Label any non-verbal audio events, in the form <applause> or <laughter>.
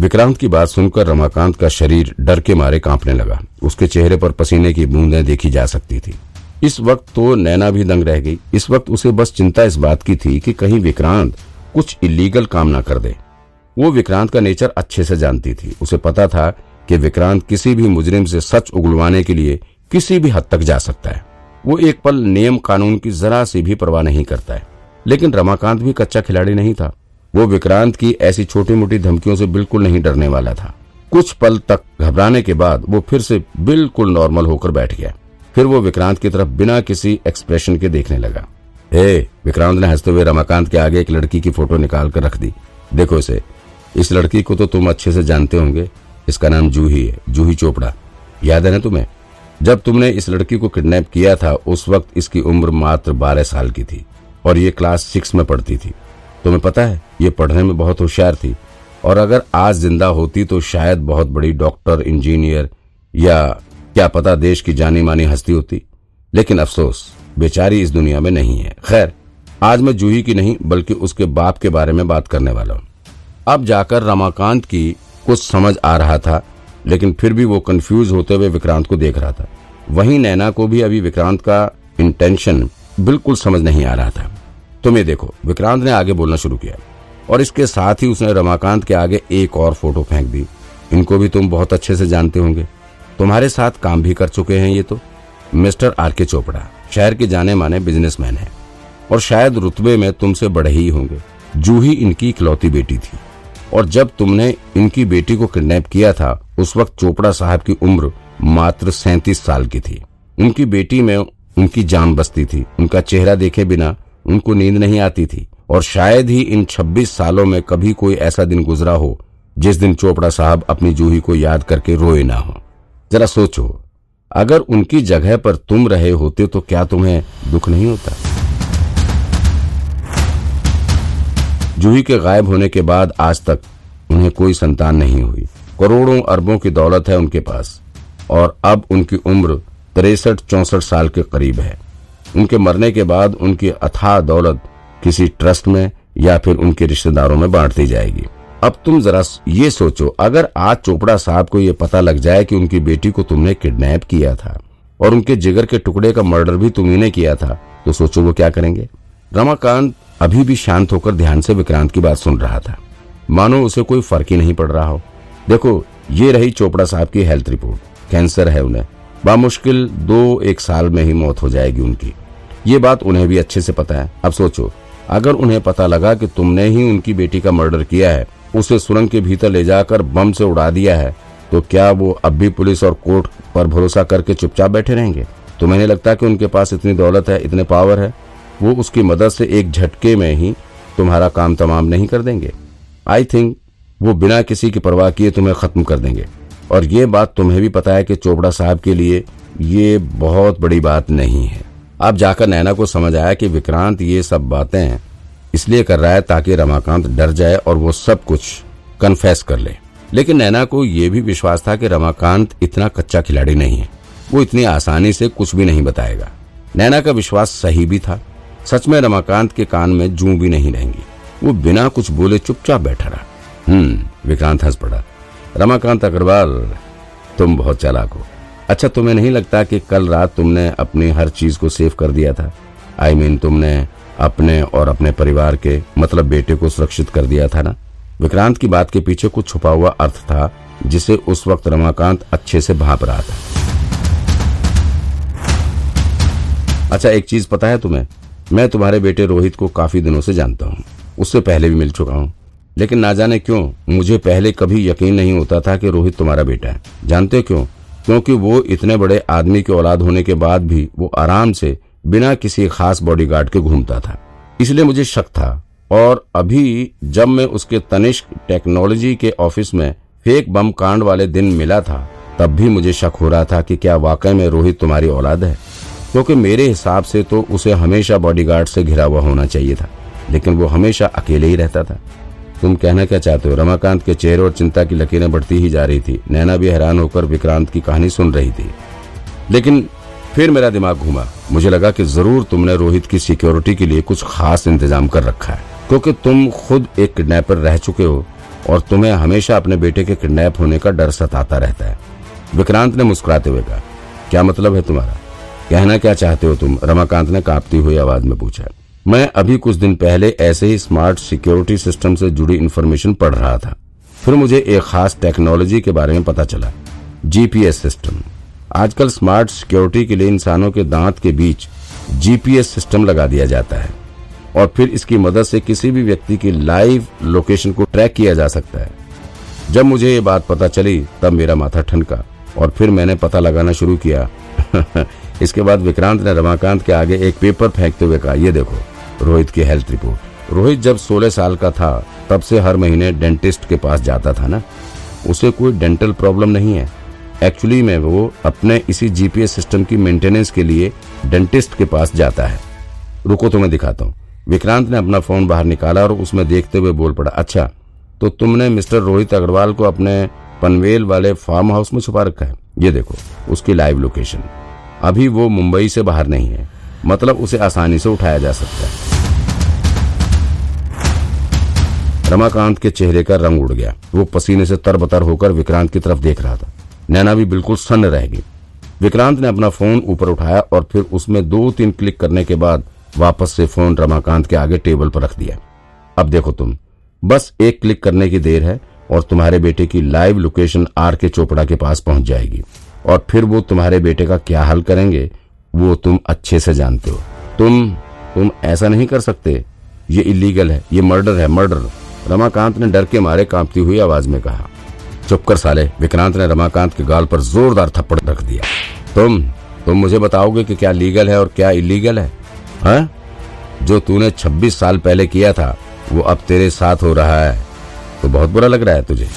विक्रांत की बात सुनकर रमाकांत का शरीर डर के मारे कांपने लगा। उसके चेहरे पर पसीने की बूंदें देखी जा सकती थी। इस वक्त तो नैना भी दंग रह गई। इस वक्त उसे बस चिंता इस बात की थी कि कहीं विक्रांत कुछ इलीगल काम ना कर दे। वो विक्रांत का नेचर अच्छे से जानती थी। उसे पता था कि विक्रांत किसी भी मुजरिम से सच उगलवाने के लिए किसी भी हद तक जा सकता है। वो एक पल नियम कानून की जरा सी भी परवाह नहीं करता है। लेकिन रमाकांत भी कच्चा खिलाड़ी नहीं था। वो विक्रांत की ऐसी छोटी मोटी धमकियों से बिल्कुल नहीं डरने वाला था। कुछ पल तक घबराने के बाद वो फिर से बिल्कुल नॉर्मल होकर बैठ गया। फिर वो विक्रांत की तरफ़ बिना किसी एक्सप्रेशन के देखने लगा। हे, विक्रांत ने हँसते हुए रमाकांत के आगे एक लड़की की फ़ोटो निकाल कर रख दी। देखो इसे। इस लड़की को तो तुम अच्छे से जानते होंगे। इसका नाम जूही है। जूही चोपड़ा। याद है ना तुम्हें? जब तुमने इस लड़की को किडनैप किया था, उस वक्त इसकी उम्र मात्र बारह साल की थी और ये क्लास सिक्स में पढ़ती थी। तुम्हें पता है, ये पढ़ने में बहुत होशियार थी। और अगर आज ज़िंदा होती तो शायद बहुत बड़ी डॉक्टर, इंजीनियर या क्या पता देश की जानी मानी हस्ती होती। लेकिन अफसोस, बेचारी इस दुनिया में नहीं है। खैर, आज मैं जूही की नहीं, बल्कि उसके बाप के बारे में बात करने वाला हूँ। अब जाकर रमाकांत की कुछ समझ आ रहा था, लेकिन फिर भी वो कंफ्यूज होते हुए विक्रांत को देख रहा था। वहीं नैना को भी अभी विक्रांत का इंटेंशन बिल्कुल समझ नहीं आ रहा था। तुम ये देखो, विक्रांत ने आगे बोलना शुरू किया। और इसके साथ ही उसने रमाकांत के आगे एक और फ़ोटो फेंक दी। इनको भी तुम बहुत अच्छे से जानते होंगे। तुम्हारे साथ काम भी कर चुके हैं ये तो। मिस्टर आर के चोपड़ा, शहर के जाने माने बिजनेसमैन है। और शायद रुतबे में तुमसे बड़े ही होंगे। जूही इनकी इकलौती बेटी थी। और जब तुमने इनकी बेटी को किडनैप किया था, उस वक्त चोपड़ा साहब की उम्र मात्र सैतीस साल की थी। उनकी बेटी में उनकी जान बसती थी। उनका चेहरा देखे बिना उनको नींद नहीं आती थी। और शायद ही इन 26 सालों में कभी कोई ऐसा दिन गुजरा हो, जिस दिन चोपड़ा साहब अपनी जूही को याद करके रोए ना हो। जरा सोचो, अगर उनकी जगह पर तुम रहे होते तो क्या तुम्हें दुख नहीं होता? जूही के गायब होने के बाद आज तक उन्हें कोई संतान नहीं हुई। करोड़ों अरबों की दौलत है उनके पास, और अब उनकी उम्र तिरसठ चौसठ साल के करीब है। उनके मरने के बाद उनकी अथाह दौलत किसी ट्रस्ट में या फिर उनके रिश्तेदारों में बांट दी जाएगी। अब तुम जरा ये सोचो, अगर आज चोपड़ा साहब को ये पता लग जाए कि उनकी बेटी को तुमने किडनैप किया था और उनके जिगर के टुकड़े का मर्डर भी तुम्ही किया था तो सोचो वो क्या करेंगे? रमाकांत अभी भी शांत होकर ध्यान से विक्रांत की बात सुन रहा था। मानो उसे कोई फ़र्क ही नहीं पड़ रहा हो। देखो, ये रही चोपड़ा साहब की हेल्थ रिपोर्ट कैंसर है उन्हें। बामुश्किल दो एक साल में ही मौत हो जाएगी उनकी। ये बात उन्हें भी अच्छे से पता है। अब सोचो, अगर उन्हें पता लगा कि तुमने ही उनकी बेटी का मर्डर किया है, उसे सुरंग के भीतर ले जाकर बम से उड़ा दिया है तो क्या वो अब भी पुलिस और कोर्ट पर भरोसा करके चुपचाप बैठे रहेंगे? तुम्हें नहीं लगता कि उनके पास इतनी दौलत है, इतने पावर है। वो उसकी मदद से एक झटके में ही तुम्हारा काम तमाम नहीं कर देंगे। आई थिंक वो बिना किसी की परवाह किए तुम्हें खत्म कर देंगे। और ये बात तुम्हें भी पता है कि चोपड़ा साहब के लिए ये बहुत बड़ी बात नहीं है। अब जाकर नैना को समझ आया कि विक्रांत ये सब बातें इसलिए कर रहा है ताकि रमाकांत डर जाए और वो सब कुछ कन्फेस कर ले। लेकिन नैना को यह भी विश्वास था कि रमाकांत इतना कच्चा खिलाड़ी नहीं है। वो इतनी आसानी से कुछ भी नहीं बताएगा। नैना का विश्वास सही भी था। सच में रमाकांत के कान में जू भी नहीं रहेंगी। वो बिना कुछ बोले चुपचाप बैठा रहा। हम्म विक्रांत हंस पड़ा। रमाकांत अग्रवाल, तुम बहुत चालाक हो। अच्छा तुम्हें नहीं लगता कि कल रात तुमने अपनी हर चीज़ को सेव कर दिया था? आई I मीन mean, तुमने अपने और अपने परिवार के मतलब बेटे को सुरक्षित कर दिया था ना? विक्रांत की बात के पीछे कुछ छुपा हुआ अर्थ था जिसे उस वक्त रमाकांत अच्छे से भाप रहा था। अच्छा एक चीज़ पता है तुम्हें? मैं तुम्हारे बेटे रोहित को काफ़ी दिनों से जानता हूँ। उससे पहले भी मिल चुका हूँ। लेकिन ना जाने क्यों मुझे पहले कभी यकीन नहीं होता था कि रोहित तुम्हारा बेटा है। जानते हो क्यों? क्योंकि वो इतने बड़े आदमी की औलाद होने के बाद भी वो आराम से बिना किसी खास बॉडीगार्ड के घूमता था। इसलिए मुझे शक था। और अभी जब मैं उसके तनिष्क टेक्नोलॉजी के ऑफ़िस में फेक बम कांड वाले दिन मिला था, तब भी मुझे शक हो रहा था कि क्या वाकई में रोहित तुम्हारी औलाद है। क्योंकि मेरे हिसाब से तो उसे हमेशा बॉडीगार्ड से घिरा हुआ होना चाहिए था, लेकिन वो हमेशा अकेले ही रहता था। तुम कहना क्या चाहते हो? रमाकांत के चेहरे और चिंता की लकीरें बढ़ती ही जा रही थी। नैना भी हैरान होकर विक्रांत की कहानी सुन रही थी। लेकिन फिर मेरा दिमाग घूमा। मुझे लगा कि ज़रूर तुमने रोहित की सिक्योरिटी के लिए कुछ खास इंतज़ाम कर रखा है। क्योंकि तुम खुद एक किडनैपर रह चुके हो और तुम्हें हमेशा अपने बेटे के किडनैप होने का डर सताता रहता है। विक्रांत ने मुस्कुराते हुए कहा, क्या मतलब है तुम्हारा? कहना क्या चाहते हो तुम? रमाकांत ने कांपती हुई आवाज़ में पूछा मैं अभी कुछ दिन पहले ऐसे ही स्मार्ट सिक्योरिटी सिस्टम से जुड़ी इन्फॉर्मेशन पढ़ रहा था। फिर मुझे एक खास टेक्नोलॉजी के बारे में पता चला। जीपीएस सिस्टम आजकल स्मार्ट सिक्योरिटी के लिए इंसानों के दांत के बीच जीपीएस सिस्टम लगा दिया जाता है। और फिर इसकी मदद से किसी भी व्यक्ति की लाइव लोकेशन को ट्रैक किया जा सकता है। जब मुझे ये बात पता चली, तब मेरा माथा ठनका और फिर मैंने पता लगाना शुरू किया <laughs> इसके बाद विक्रांत ने रमाकांत के आगे एक पेपर फेंकते हुए कहा, ये देखो, रोहित की हेल्थ रिपोर्ट। रोहित जब 16 साल का था, तब से हर महीने डेंटिस्ट के पास जाता था ना? उसे कोई डेंटल प्रॉब्लम नहीं है। एक्चुअली में वो अपने इसी जीपीएस सिस्टम की मेंटेनेंस के लिए डेंटिस्ट के पास जाता है। रुको तो मैं दिखाता हूँ। विक्रांत ने अपना फ़ोन बाहर निकाला और उसमें देखते हुए बोल पड़ा अच्छा तो तुमने मिस्टर रोहित अग्रवाल को अपने पनवेल वाले फार्म हाउस में छुपा रखा है? ये देखो, उसकी लाइव लोकेशन। अभी वो मुंबई से बाहर नहीं है। मतलब उसे आसानी से उठाया जा सकता है। रमाकांत के चेहरे का रंग उड़ गया। वो पसीने से तरबतर होकर विक्रांत की तरफ़ देख रहा था। नैना भी बिल्कुल सन्न रह गई। विक्रांत ने अपना फ़ोन ऊपर उठाया और फिर उसमें दो तीन क्लिक करने के बाद वापस से फ़ोन रमाकांत के आगे टेबल पर रख दिया। अब देखो तुम, बस एक क्लिक करने की देर है और तुम्हारे बेटे की लाइव लोकेशन आर के चोपड़ा के पास पहुँच जाएगी। और फिर वो तुम्हारे बेटे का क्या हल करेंगे, वो तुम अच्छे से जानते हो। तुम तुम ऐसा नहीं कर सकते। ये इलीगल है, ये मर्डर है, मर्डर। रमाकांत ने डर के मारे कांपती हुई आवाज़ में कहा, चुप कर साले, विक्रांत ने रमाकांत के गाल पर जोरदार थप्पड़ रख दिया। तुम तुम मुझे बताओगे कि क्या लीगल है और क्या इलीगल है? हा? जो तूने 26 साल पहले किया था, वो अब तेरे साथ हो रहा है। तो बहुत बुरा लग रहा है तुझे।